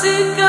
是个